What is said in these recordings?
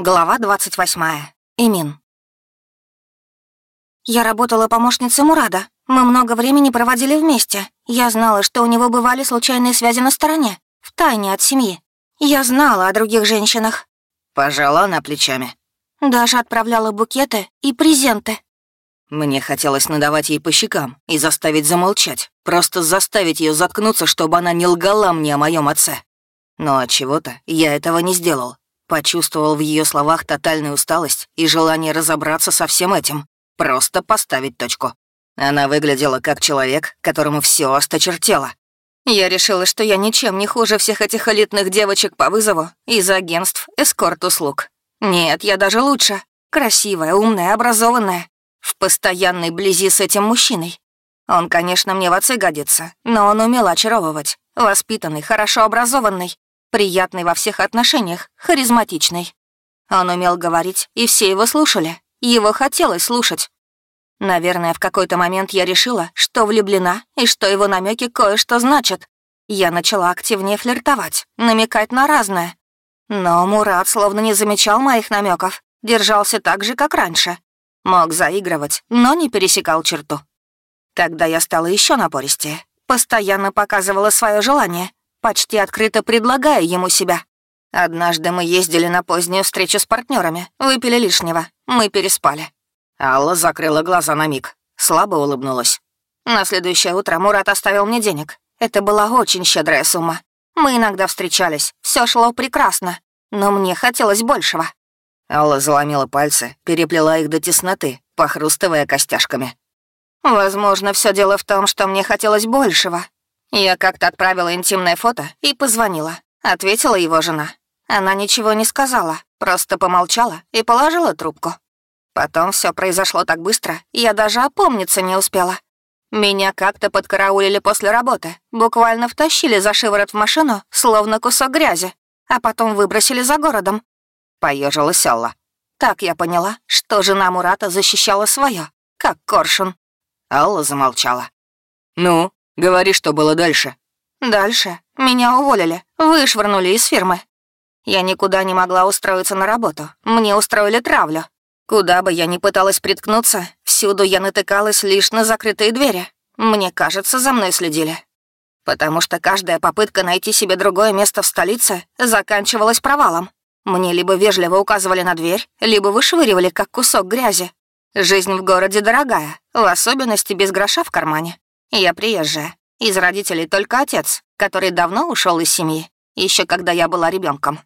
Глава 28. Имин. Я работала помощницей Мурада. Мы много времени проводили вместе. Я знала, что у него бывали случайные связи на стороне, в тайне от семьи. Я знала о других женщинах. Пожала она плечами. Даже отправляла букеты и презенты. Мне хотелось надавать ей по щекам и заставить замолчать. Просто заставить ее заткнуться, чтобы она не лгала мне о моем отце. Но от чего-то я этого не сделал. Почувствовал в ее словах тотальную усталость и желание разобраться со всем этим. Просто поставить точку. Она выглядела как человек, которому все осточертело. Я решила, что я ничем не хуже всех этих элитных девочек по вызову из агентств эскорт-услуг. Нет, я даже лучше. Красивая, умная, образованная. В постоянной близи с этим мужчиной. Он, конечно, мне в отцы годится, но он умел очаровывать. Воспитанный, хорошо образованный. Приятный во всех отношениях, харизматичный. Он умел говорить, и все его слушали. Его хотелось слушать. Наверное, в какой-то момент я решила, что влюблена и что его намеки кое-что значат. Я начала активнее флиртовать, намекать на разное. Но Мурат словно не замечал моих намеков, держался так же, как раньше. Мог заигрывать, но не пересекал черту. Тогда я стала еще напористее, постоянно показывала свое желание, почти открыто предлагая ему себя. Однажды мы ездили на позднюю встречу с партнерами, выпили лишнего, мы переспали. Алла закрыла глаза на миг, слабо улыбнулась. На следующее утро Мурат оставил мне денег. Это была очень щедрая сумма. Мы иногда встречались, все шло прекрасно, но мне хотелось большего. Алла заломила пальцы, переплела их до тесноты, похрустывая костяшками. Возможно, все дело в том, что мне хотелось большего, я как-то отправила интимное фото и позвонила. Ответила его жена. Она ничего не сказала, просто помолчала и положила трубку. Потом все произошло так быстро, я даже опомниться не успела. Меня как-то подкараулили после работы, буквально втащили за шиворот в машину, словно кусок грязи, а потом выбросили за городом. Поежилась Алла. Так я поняла, что жена Мурата защищала свое, как коршун. Алла замолчала. «Ну, Говори, что было дальше». «Дальше. Меня уволили, вышвырнули из фирмы. Я никуда не могла устроиться на работу. Мне устроили травлю. Куда бы я ни пыталась приткнуться, всюду я натыкалась лишь на закрытые двери. Мне кажется, за мной следили. Потому что каждая попытка найти себе другое место в столице заканчивалась провалом. Мне либо вежливо указывали на дверь, либо вышвыривали, как кусок грязи. Жизнь в городе дорогая, в особенности без гроша в кармане. Я приезжая. Из родителей только отец, который давно ушел из семьи, еще когда я была ребенком.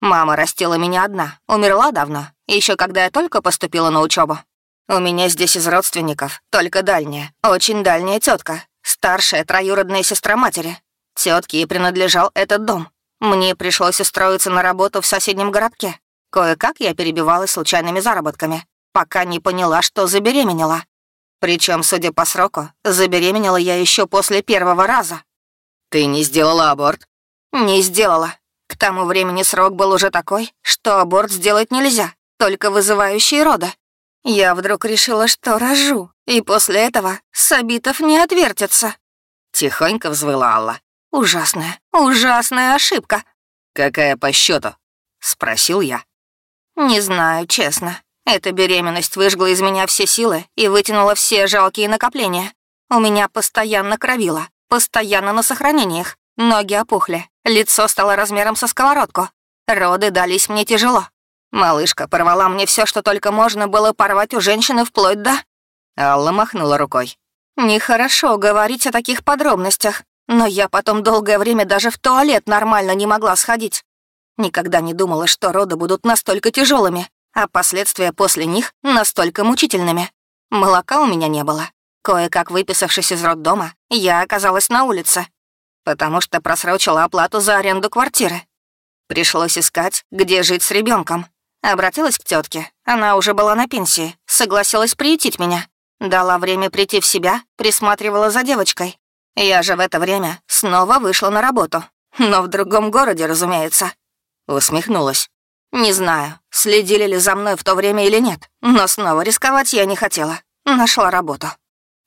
Мама растила меня одна, умерла давно, еще когда я только поступила на учебу. У меня здесь из родственников только дальняя, очень дальняя тетка, старшая троюродная сестра матери. Тетке и принадлежал этот дом. Мне пришлось устроиться на работу в соседнем городке. Кое-как я перебивалась случайными заработками, пока не поняла, что забеременела. Причем, судя по сроку, забеременела я еще после первого раза. Ты не сделала аборт? Не сделала. К тому времени срок был уже такой, что аборт сделать нельзя, только вызывающие рода. Я вдруг решила, что рожу, и после этого Сабитов не отвертится. Тихонько взвыла Алла. Ужасная, ужасная ошибка. Какая по счету? Спросил я. Не знаю, честно. Эта беременность выжгла из меня все силы и вытянула все жалкие накопления. У меня постоянно кровило, постоянно на сохранениях. Ноги опухли, лицо стало размером со сковородку. Роды дались мне тяжело. Малышка порвала мне все, что только можно было порвать у женщины вплоть до... Алла махнула рукой. Нехорошо говорить о таких подробностях, но я потом долгое время даже в туалет нормально не могла сходить. Никогда не думала, что роды будут настолько тяжелыми а последствия после них настолько мучительными. Молока у меня не было. Кое-как выписавшись из роддома, я оказалась на улице, потому что просрочила оплату за аренду квартиры. Пришлось искать, где жить с ребенком. Обратилась к тетке, она уже была на пенсии, согласилась приютить меня. Дала время прийти в себя, присматривала за девочкой. Я же в это время снова вышла на работу. Но в другом городе, разумеется. Усмехнулась. Не знаю, следили ли за мной в то время или нет, но снова рисковать я не хотела. Нашла работу.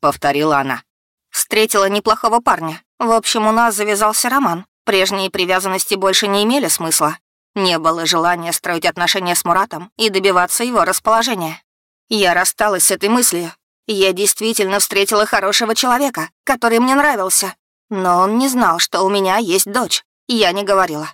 Повторила она. Встретила неплохого парня. В общем, у нас завязался роман. Прежние привязанности больше не имели смысла. Не было желания строить отношения с Муратом и добиваться его расположения. Я рассталась с этой мыслью. Я действительно встретила хорошего человека, который мне нравился. Но он не знал, что у меня есть дочь. Я не говорила.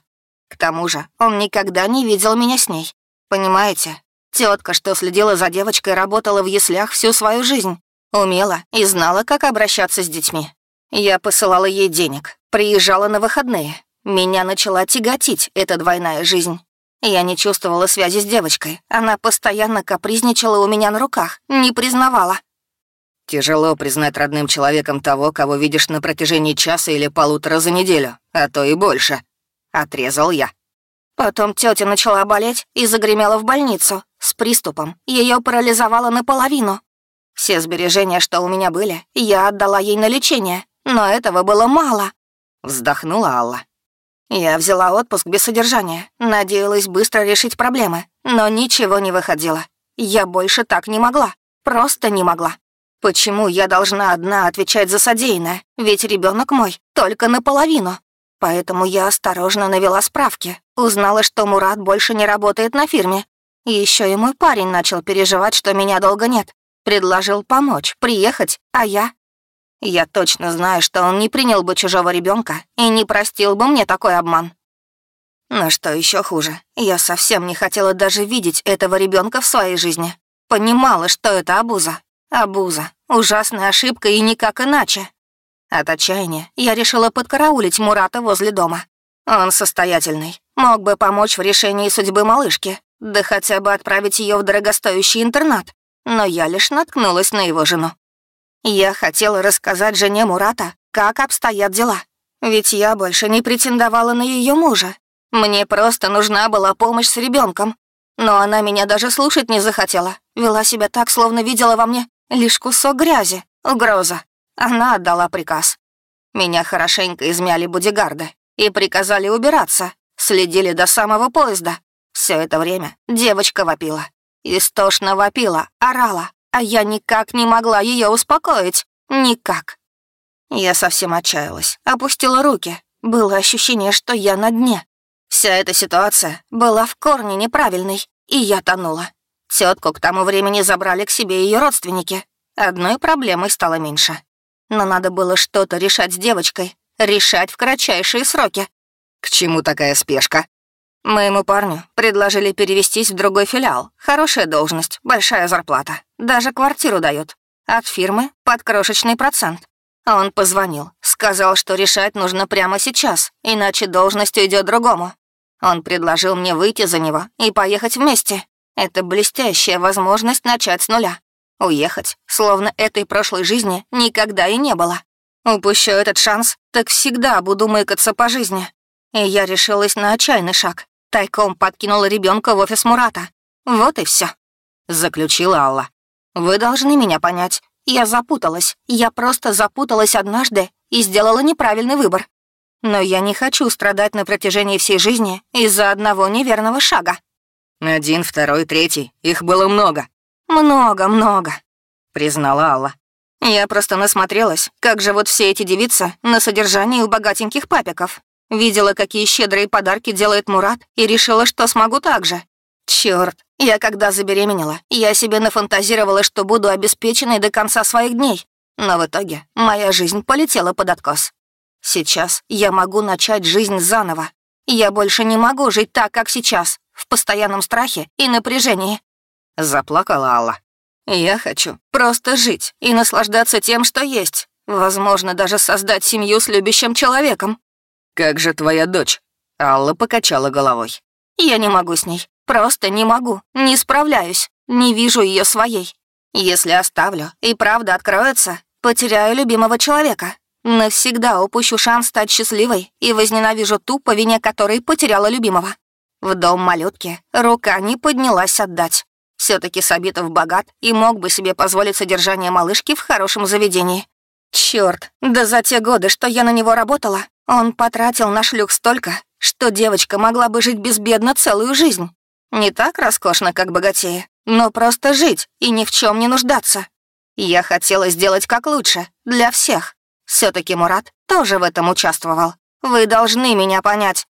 К тому же он никогда не видел меня с ней. Понимаете? Тетка, что следила за девочкой, работала в яслях всю свою жизнь. Умела и знала, как обращаться с детьми. Я посылала ей денег, приезжала на выходные. Меня начала тяготить эта двойная жизнь. Я не чувствовала связи с девочкой. Она постоянно капризничала у меня на руках, не признавала. Тяжело признать родным человеком того, кого видишь на протяжении часа или полутора за неделю, а то и больше. Отрезал я. Потом тетя начала болеть и загремела в больницу с приступом. Ее парализовало наполовину. Все сбережения, что у меня были, я отдала ей на лечение, но этого было мало. Вздохнула Алла. Я взяла отпуск без содержания, надеялась быстро решить проблемы, но ничего не выходило. Я больше так не могла, просто не могла. Почему я должна одна отвечать за содеянное? Ведь ребенок мой только наполовину. Поэтому я осторожно навела справки, узнала, что Мурат больше не работает на фирме. Еще и мой парень начал переживать, что меня долго нет. Предложил помочь, приехать, а я... Я точно знаю, что он не принял бы чужого ребенка и не простил бы мне такой обман. Но что еще хуже, я совсем не хотела даже видеть этого ребенка в своей жизни. Понимала, что это абуза, Абуза. Ужасная ошибка и никак иначе. От отчаяния я решила подкараулить Мурата возле дома. Он состоятельный, мог бы помочь в решении судьбы малышки, да хотя бы отправить ее в дорогостоящий интернат. Но я лишь наткнулась на его жену. Я хотела рассказать жене Мурата, как обстоят дела. Ведь я больше не претендовала на ее мужа. Мне просто нужна была помощь с ребенком. Но она меня даже слушать не захотела. Вела себя так, словно видела во мне Лишь кусок грязи, угроза. Она отдала приказ. Меня хорошенько измяли бодигарды и приказали убираться, следили до самого поезда. Все это время девочка вопила. Истошно вопила, орала, а я никак не могла ее успокоить. Никак. Я совсем отчаялась, опустила руки. Было ощущение, что я на дне. Вся эта ситуация была в корне неправильной, и я тонула. Тетку к тому времени забрали к себе ее родственники. Одной проблемой стало меньше. Но надо было что-то решать с девочкой. Решать в кратчайшие сроки. К чему такая спешка? Моему парню предложили перевестись в другой филиал. Хорошая должность, большая зарплата. Даже квартиру дают. От фирмы под крошечный процент. Он позвонил, сказал, что решать нужно прямо сейчас, иначе должность уйдет другому. Он предложил мне выйти за него и поехать вместе. Это блестящая возможность начать с нуля. Уехать, словно этой прошлой жизни никогда и не было. Упущу этот шанс, так всегда буду мыкаться по жизни. И я решилась на отчаянный шаг. Тайком подкинула ребенка в офис Мурата. Вот и все, заключила Алла. Вы должны меня понять. Я запуталась. Я просто запуталась однажды и сделала неправильный выбор. Но я не хочу страдать на протяжении всей жизни из-за одного неверного шага. Один, второй, третий. Их было много. Много-много, признала Алла. Я просто насмотрелась, как живут все эти девицы на содержании у богатеньких папиков. Видела, какие щедрые подарки делает Мурат, и решила, что смогу так же. Чёрт, я когда забеременела, я себе нафантазировала, что буду обеспеченной до конца своих дней. Но в итоге моя жизнь полетела под откос. Сейчас я могу начать жизнь заново. Я больше не могу жить так, как сейчас в постоянном страхе и напряжении. Заплакала Алла. Я хочу просто жить и наслаждаться тем, что есть. Возможно, даже создать семью с любящим человеком. Как же твоя дочь? Алла покачала головой. Я не могу с ней. Просто не могу. Не справляюсь. Не вижу ее своей. Если оставлю, и правда откроется, потеряю любимого человека. Навсегда упущу шанс стать счастливой и возненавижу ту, по вине которой потеряла любимого. В дом малютки рука не поднялась отдать. Все таки Сабитов богат и мог бы себе позволить содержание малышки в хорошем заведении. Черт, да за те годы, что я на него работала, он потратил на шлюх столько, что девочка могла бы жить безбедно целую жизнь. Не так роскошно, как богатея, но просто жить и ни в чем не нуждаться. Я хотела сделать как лучше, для всех. все таки Мурат тоже в этом участвовал. Вы должны меня понять.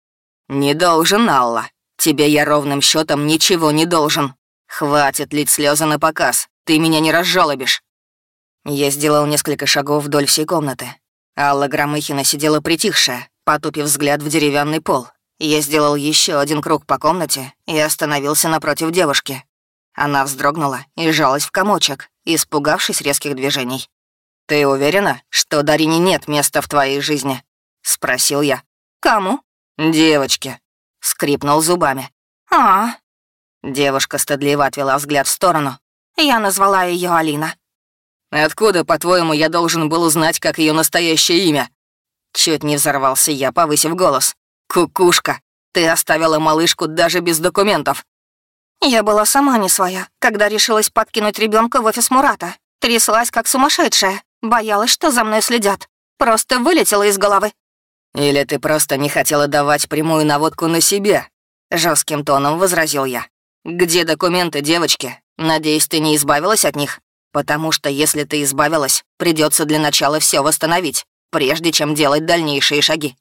«Не должен, Алла. Тебе я ровным счетом ничего не должен. Хватит лить слезы на показ, ты меня не разжалобишь». Я сделал несколько шагов вдоль всей комнаты. Алла Громыхина сидела притихшая, потупив взгляд в деревянный пол. Я сделал еще один круг по комнате и остановился напротив девушки. Она вздрогнула и сжалась в комочек, испугавшись резких движений. «Ты уверена, что Дарине нет места в твоей жизни?» — спросил я. «Кому?» «Девочке», — скрипнул зубами. «А...» Девушка стыдливо отвела взгляд в сторону. «Я назвала ее Алина». «Откуда, по-твоему, я должен был узнать, как ее настоящее имя?» Чуть не взорвался я, повысив голос. «Кукушка, ты оставила малышку даже без документов». Я была сама не своя, когда решилась подкинуть ребенка в офис Мурата. Тряслась, как сумасшедшая. Боялась, что за мной следят. Просто вылетела из головы. «Или ты просто не хотела давать прямую наводку на себя?» Жестким тоном возразил я. «Где документы, девочки? Надеюсь, ты не избавилась от них? Потому что если ты избавилась, придется для начала все восстановить, прежде чем делать дальнейшие шаги».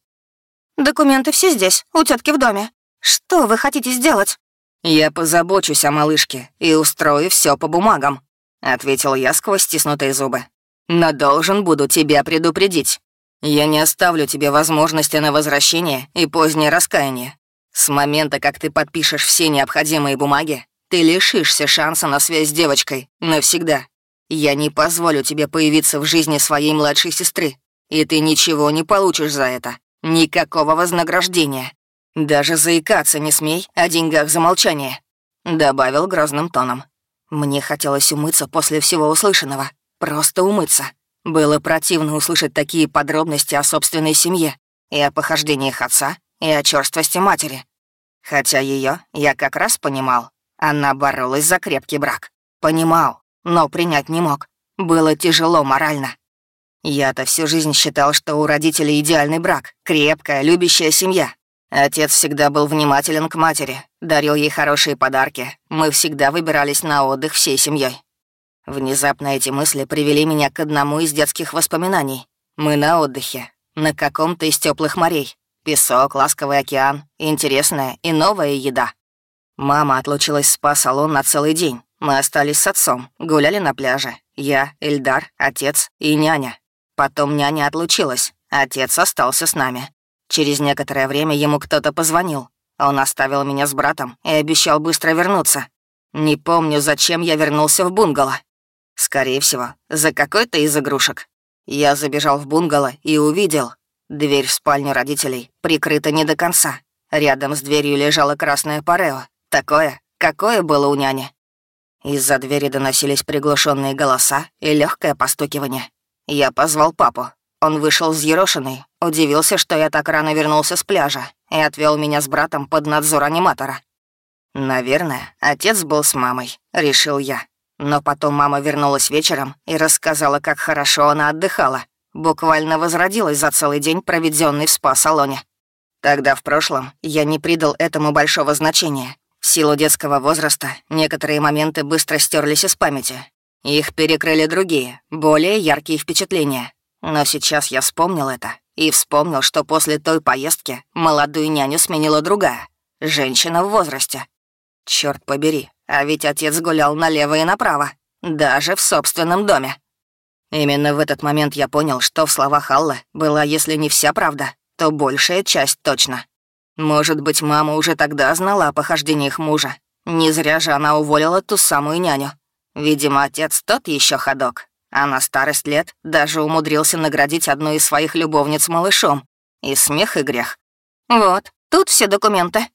«Документы все здесь, у тетки в доме. Что вы хотите сделать?» «Я позабочусь о малышке и устрою все по бумагам», — ответил я сквозь стиснутые зубы. «Но должен буду тебя предупредить. Я не оставлю тебе возможности на возвращение и позднее раскаяние. С момента, как ты подпишешь все необходимые бумаги, ты лишишься шанса на связь с девочкой навсегда. Я не позволю тебе появиться в жизни своей младшей сестры, и ты ничего не получишь за это. Никакого вознаграждения. Даже заикаться не смей о деньгах за молчание», — добавил грозным тоном. Мне хотелось умыться после всего услышанного. Просто умыться. Было противно услышать такие подробности о собственной семье и о похождениях отца, и о черствости матери. Хотя ее я как раз понимал. Она боролась за крепкий брак. Понимал, но принять не мог. Было тяжело морально. Я-то всю жизнь считал, что у родителей идеальный брак, крепкая, любящая семья. Отец всегда был внимателен к матери, дарил ей хорошие подарки. Мы всегда выбирались на отдых всей семьей. Внезапно эти мысли привели меня к одному из детских воспоминаний. Мы на отдыхе, на каком-то из теплых морей. Песок, ласковый океан, интересная и новая еда. Мама отлучилась в спа-салон на целый день. Мы остались с отцом, гуляли на пляже. Я, Эльдар, отец и няня. Потом няня отлучилась, отец остался с нами. Через некоторое время ему кто-то позвонил. Он оставил меня с братом и обещал быстро вернуться. Не помню, зачем я вернулся в бунгало. Скорее всего, за какой-то из игрушек. Я забежал в бунгало и увидел, Дверь в спальню родителей прикрыта не до конца. Рядом с дверью лежало красное парео, такое, какое было у няни. Из-за двери доносились приглушенные голоса и легкое постукивание. Я позвал папу. Он вышел взъерошенный, удивился, что я так рано вернулся с пляжа и отвел меня с братом под надзор аниматора. Наверное, отец был с мамой, решил я. Но потом мама вернулась вечером и рассказала, как хорошо она отдыхала. Буквально возродилась за целый день, проведенный в спа-салоне. Тогда в прошлом я не придал этому большого значения. В силу детского возраста некоторые моменты быстро стерлись из памяти. Их перекрыли другие, более яркие впечатления. Но сейчас я вспомнил это и вспомнил, что после той поездки молодую няню сменила другая, женщина в возрасте. Черт побери, а ведь отец гулял налево и направо, даже в собственном доме. Именно в этот момент я понял, что в словах Аллы была, если не вся правда, то большая часть точно. Может быть, мама уже тогда знала о похождениях мужа. Не зря же она уволила ту самую няню. Видимо, отец тот еще ходок, а на старость лет даже умудрился наградить одну из своих любовниц малышом. И смех, и грех. «Вот, тут все документы».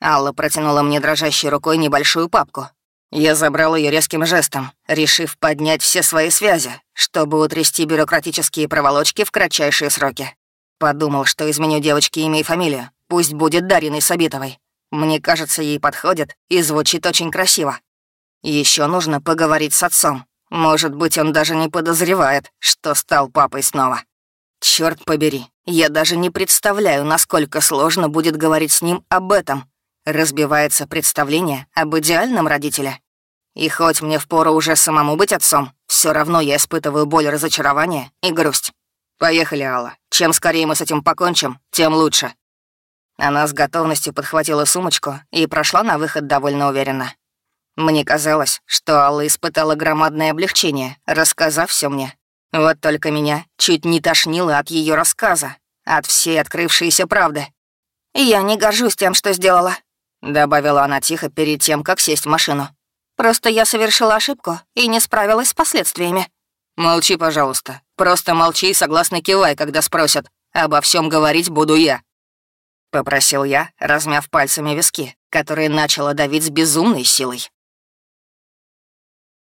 Алла протянула мне дрожащей рукой небольшую папку, я забрал ее резким жестом, решив поднять все свои связи, чтобы утрясти бюрократические проволочки в кратчайшие сроки. Подумал, что изменю девочке имя и фамилию. Пусть будет Дариной Сабитовой. Мне кажется, ей подходит и звучит очень красиво. Еще нужно поговорить с отцом. Может быть, он даже не подозревает, что стал папой снова. Черт побери, я даже не представляю, насколько сложно будет говорить с ним об этом, разбивается представление об идеальном родителе. И хоть мне впору уже самому быть отцом, все равно я испытываю боль разочарования и грусть. Поехали, Алла. Чем скорее мы с этим покончим, тем лучше. Она с готовностью подхватила сумочку и прошла на выход довольно уверенно. Мне казалось, что Алла испытала громадное облегчение, рассказав все мне. Вот только меня чуть не тошнило от ее рассказа, от всей открывшейся правды. «Я не горжусь тем, что сделала», — добавила она тихо перед тем, как сесть в машину. «Просто я совершила ошибку и не справилась с последствиями». «Молчи, пожалуйста. Просто молчи и согласно кивай, когда спросят. Обо всем говорить буду я». Попросил я, размяв пальцами виски, которые начала давить с безумной силой.